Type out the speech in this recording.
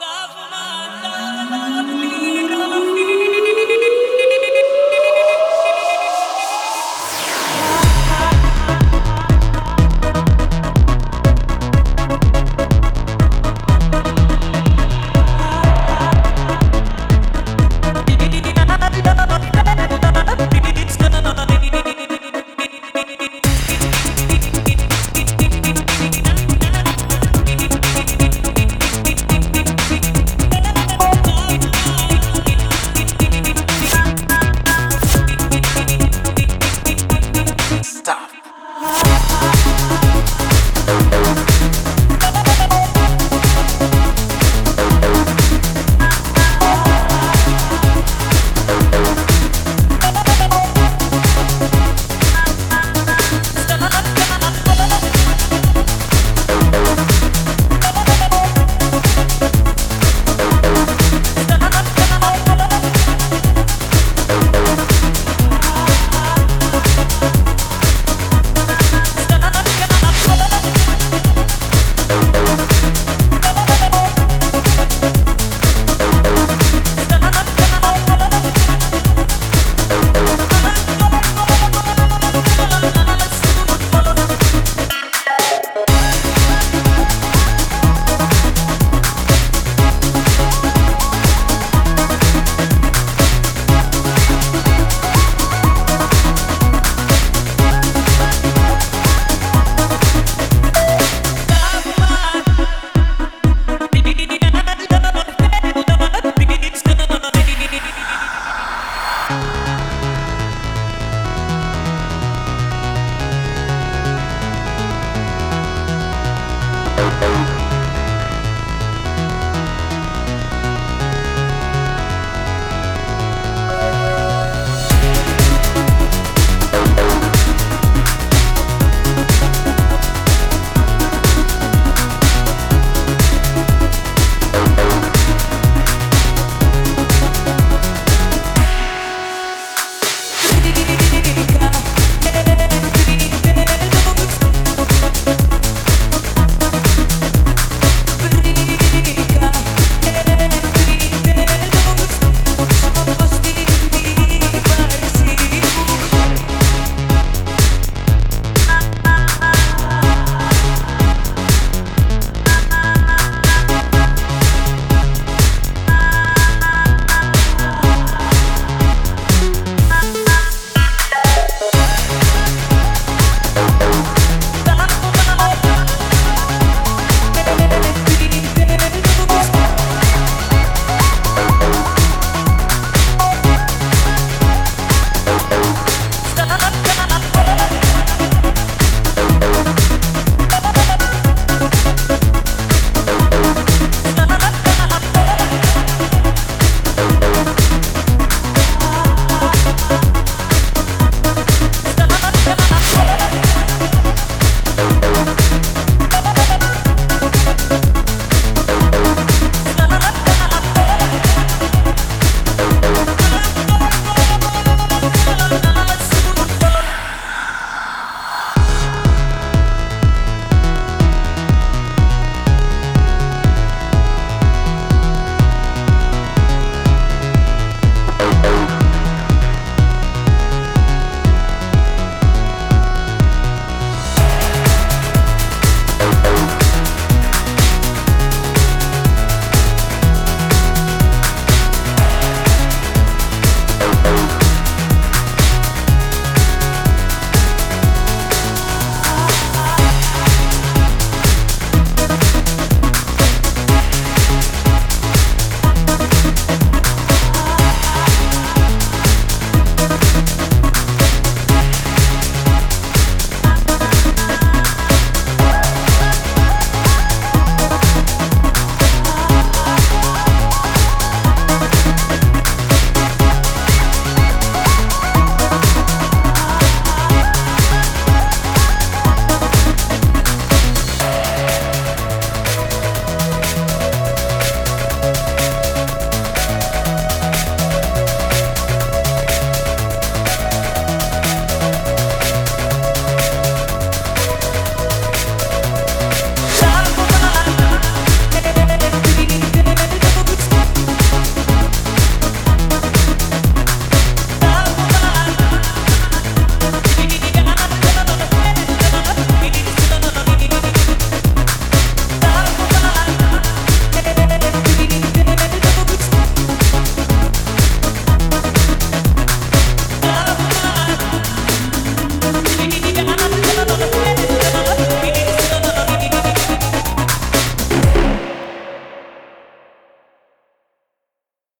Love my